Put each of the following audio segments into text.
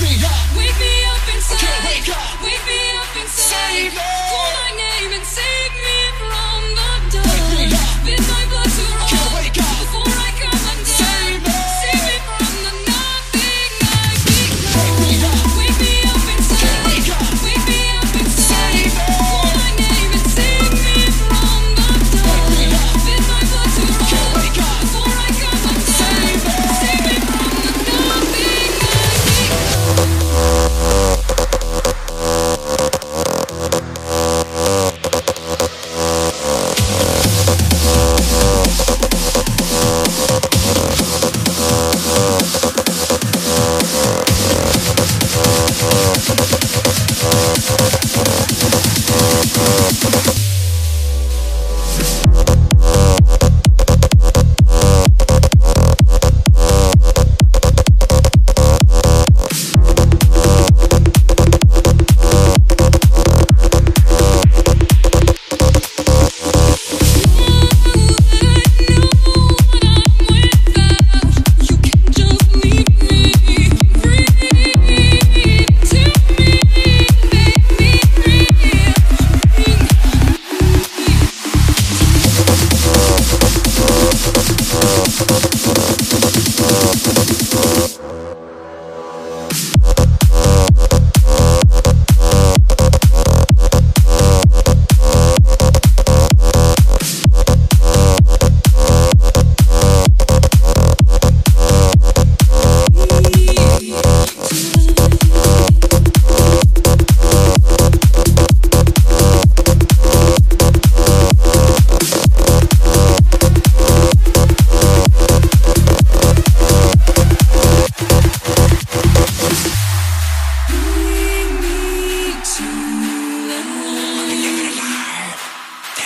me up. Wake me up inside. can't wake up. Wake me up inside. Save me. Call my name and save me from the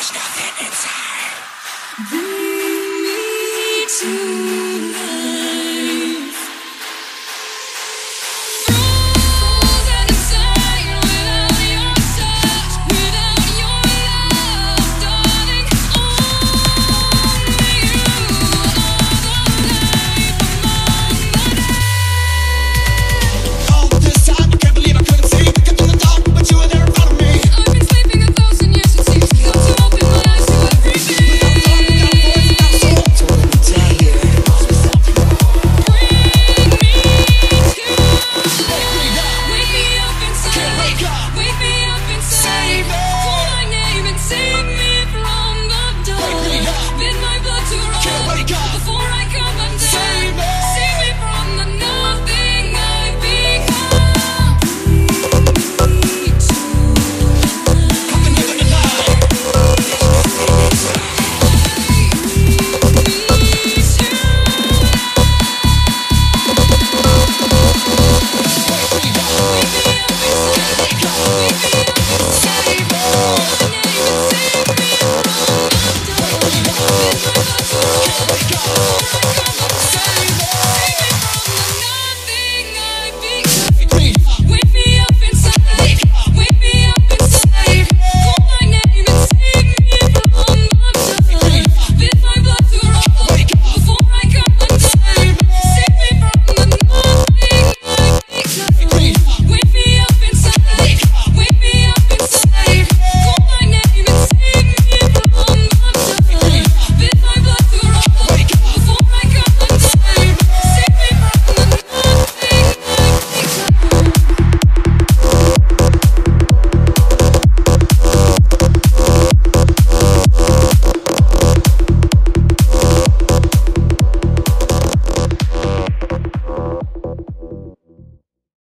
There's nothing inside. Bring me to life.